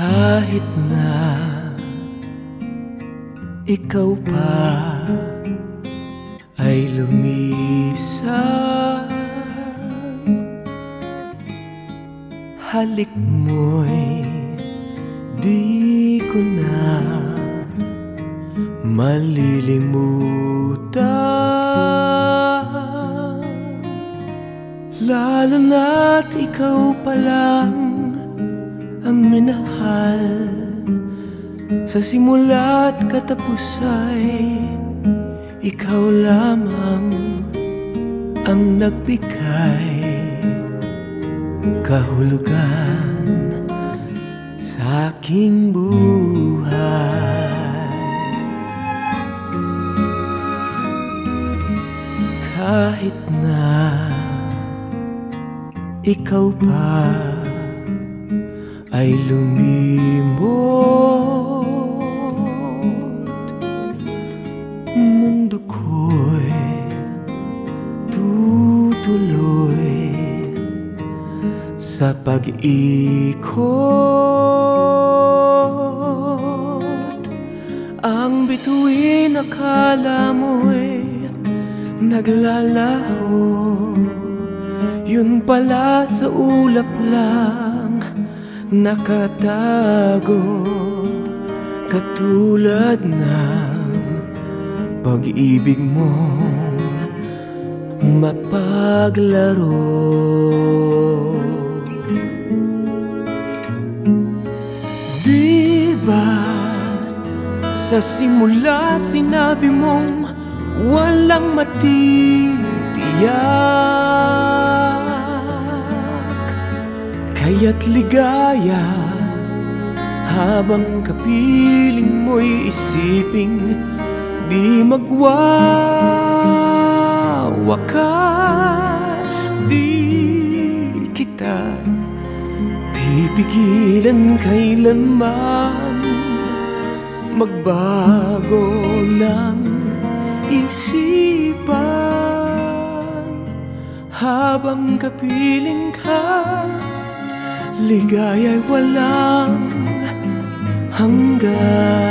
Kahit na ikaw pa ay lumisan Halik mo'y di ko na malilimutan. Lalo na't ikaw pa lang ang minahal. Sa simula't katapos ay ikaw lamang ang nagbigay. Kahulugan sa aking buhay Kahit na ikaw pa ay lumimot Mundo ko'y tutuloy sa pag-ikot. Ang bituin akala mo'y naglalaho Yun pala sa ulap lang nakatago. Katulad ng pag-ibig mong mapaglaro. Di ba sa simula sinabi mong walang matitiyak. Kaya't ligaya habang kapiling mo'y isiping di magwawakas Di kita. Pipigilan kailanman Magbago ng isipan. Habang kapiling ka Ligaya'y walang hanggan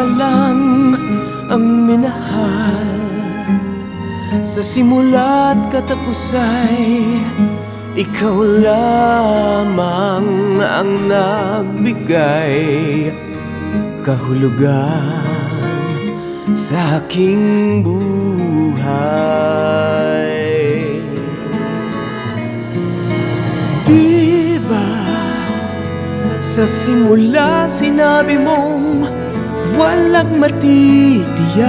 pa lang ang minahal. Sa simula't katapos ay ikaw lamang ang nagbigay Kahulugan sa aking buhay. Di ba sa simula sinabi mong walang matitiyak.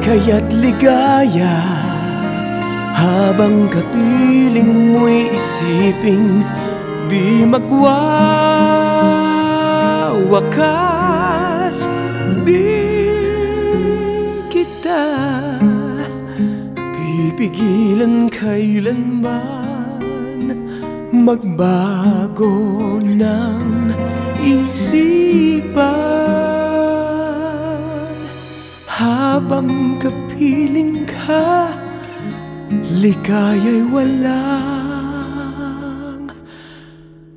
Kaya't ligaya habang kapiling mo'y isiping di magwawakas Di kita. Pipigilan kailanman magbago ng isipan habang kapiling ka ligaya'y walang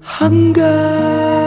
hanggan